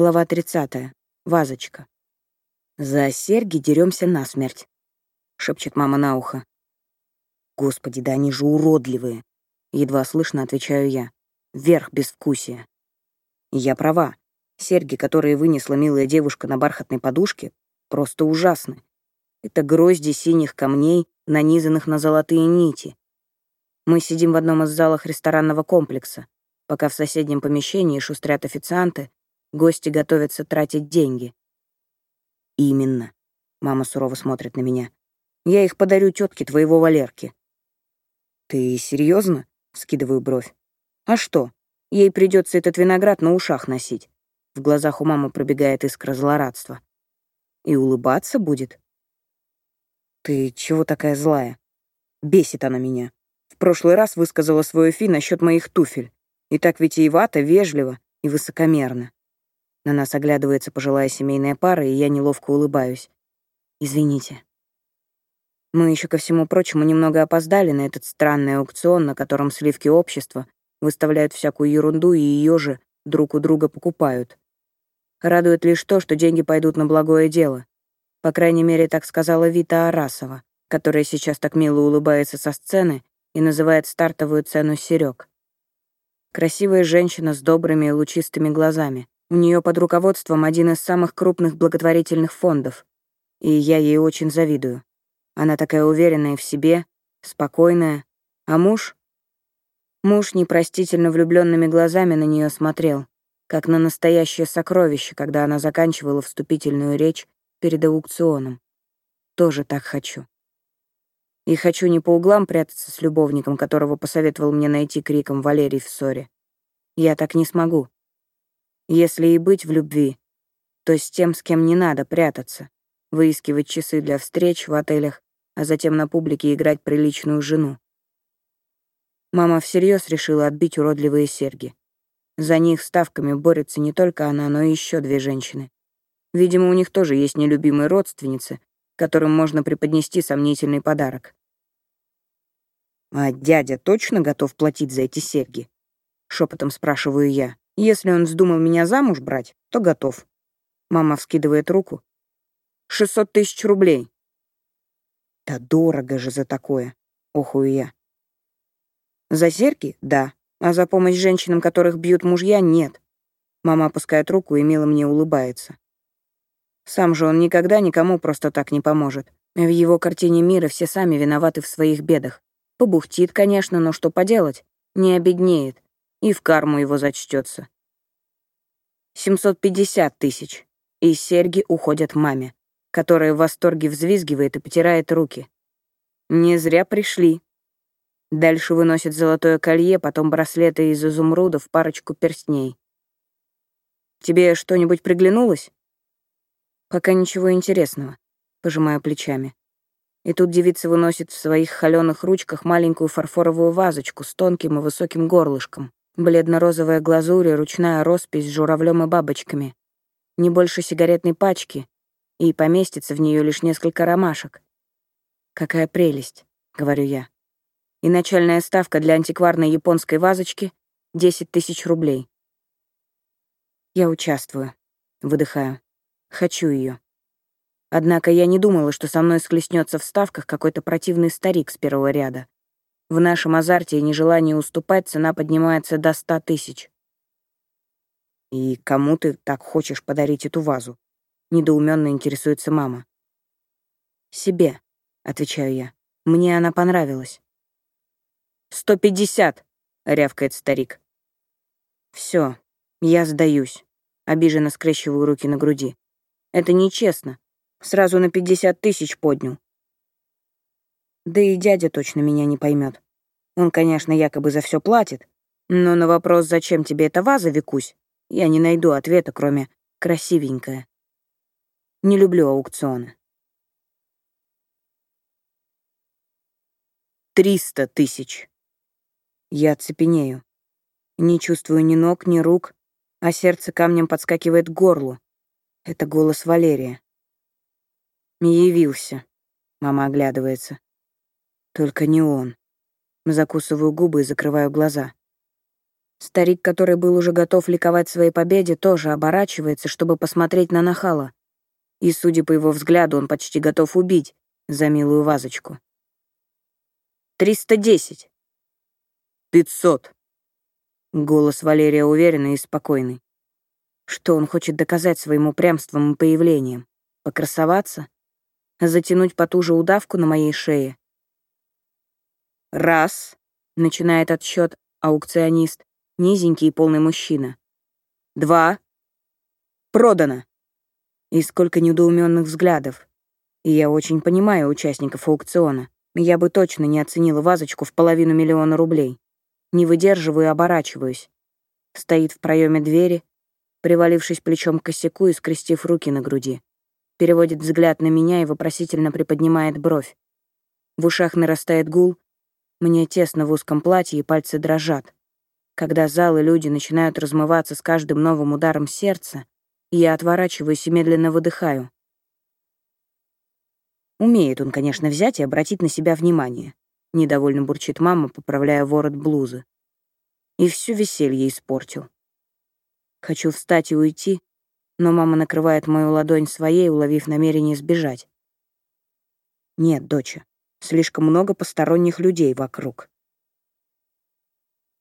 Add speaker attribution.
Speaker 1: Глава 30. Вазочка. «За серьги деремся насмерть», — шепчет мама на ухо. «Господи, да они же уродливые!» Едва слышно отвечаю я. Вверх безвкусия. я права. Серьги, которые вынесла милая девушка на бархатной подушке, просто ужасны. Это грозди синих камней, нанизанных на золотые нити. Мы сидим в одном из залов ресторанного комплекса, пока в соседнем помещении шустрят официанты, гости готовятся тратить деньги. Именно. Мама сурово смотрит на меня. Я их подарю тетке твоего Валерки. Ты серьезно? Скидываю бровь. А что? Ей придется этот виноград на ушах носить. В глазах у мамы пробегает искра злорадства. И улыбаться будет. Ты чего такая злая? Бесит она меня. В прошлый раз высказала свою фи насчет моих туфель. И так витиевато, вежливо и высокомерно. На нас оглядывается пожилая семейная пара, и я неловко улыбаюсь. Извините. Мы еще ко всему прочему немного опоздали на этот странный аукцион, на котором сливки общества выставляют всякую ерунду и ее же друг у друга покупают. Радует лишь то, что деньги пойдут на благое дело. По крайней мере, так сказала Вита Арасова, которая сейчас так мило улыбается со сцены и называет стартовую цену серёг. Красивая женщина с добрыми и лучистыми глазами. У нее под руководством один из самых крупных благотворительных фондов. И я ей очень завидую. Она такая уверенная в себе, спокойная. А муж? Муж непростительно влюбленными глазами на нее смотрел, как на настоящее сокровище, когда она заканчивала вступительную речь перед аукционом. Тоже так хочу. И хочу не по углам прятаться с любовником, которого посоветовал мне найти криком Валерий в ссоре. Я так не смогу. Если и быть в любви, то с тем, с кем не надо прятаться, выискивать часы для встреч в отелях, а затем на публике играть приличную жену. Мама всерьез решила отбить уродливые серьги. За них ставками борется не только она, но и еще две женщины. Видимо, у них тоже есть нелюбимые родственницы, которым можно преподнести сомнительный подарок. «А дядя точно готов платить за эти серьги?» — шепотом спрашиваю я. «Если он вздумал меня замуж брать, то готов». Мама вскидывает руку. «Шестьсот тысяч рублей». «Да дорого же за такое», — охую я. «За серьги? Да. А за помощь женщинам, которых бьют мужья, нет». Мама опускает руку и мило мне улыбается. Сам же он никогда никому просто так не поможет. В его картине мира все сами виноваты в своих бедах. Побухтит, конечно, но что поделать? Не обеднеет. И в карму его зачтется. 750 тысяч. И серьги уходят маме, которая в восторге взвизгивает и потирает руки. Не зря пришли. Дальше выносит золотое колье, потом браслеты из изумрудов, парочку перстней. Тебе что-нибудь приглянулось? Пока ничего интересного. Пожимаю плечами. И тут девица выносит в своих холёных ручках маленькую фарфоровую вазочку с тонким и высоким горлышком. Бледно-розовая глазурь и ручная роспись с журавлем и бабочками. Не больше сигаретной пачки, и поместится в нее лишь несколько ромашек. «Какая прелесть», — говорю я. И начальная ставка для антикварной японской вазочки — 10 тысяч рублей. Я участвую. Выдыхаю. Хочу ее. Однако я не думала, что со мной схлестнется в ставках какой-то противный старик с первого ряда. В нашем азарте и нежелании уступать цена поднимается до ста тысяч. «И кому ты так хочешь подарить эту вазу?» — недоуменно интересуется мама. «Себе», — отвечаю я. «Мне она понравилась». «Сто пятьдесят!» — рявкает старик. Все, я сдаюсь», — обиженно скрещиваю руки на груди. «Это нечестно. Сразу на пятьдесят тысяч поднял. Да и дядя точно меня не поймет. Он, конечно, якобы за все платит, но на вопрос, зачем тебе эта ваза, Викусь, я не найду ответа, кроме «красивенькая». Не люблю аукционы. Триста тысяч. Я цепенею. Не чувствую ни ног, ни рук, а сердце камнем подскакивает к горлу. Это голос Валерия. Явился. Мама оглядывается. Только не он. Закусываю губы и закрываю глаза. Старик, который был уже готов ликовать своей победе, тоже оборачивается, чтобы посмотреть на нахала. И, судя по его взгляду, он почти готов убить за милую вазочку. «Триста десять!» «Пятьсот!» Голос Валерия уверенный и спокойный. Что он хочет доказать своим упрямством и появлением? Покрасоваться? Затянуть потуже удавку на моей шее? «Раз», — начинает отсчет аукционист, низенький и полный мужчина. «Два». «Продано». И сколько недоуменных взглядов. И я очень понимаю участников аукциона. Я бы точно не оценила вазочку в половину миллиона рублей. Не выдерживаю и оборачиваюсь. Стоит в проеме двери, привалившись плечом к косяку и скрестив руки на груди. Переводит взгляд на меня и вопросительно приподнимает бровь. В ушах нарастает гул, мне тесно в узком платье, и пальцы дрожат. Когда зал и люди начинают размываться с каждым новым ударом сердца, я отворачиваюсь и медленно выдыхаю. Умеет он, конечно, взять и обратить на себя внимание. Недовольно бурчит мама, поправляя ворот блузы. И все веселье испортил. Хочу встать и уйти, но мама накрывает мою ладонь своей, уловив намерение сбежать. Нет, доча, Слишком много посторонних людей вокруг.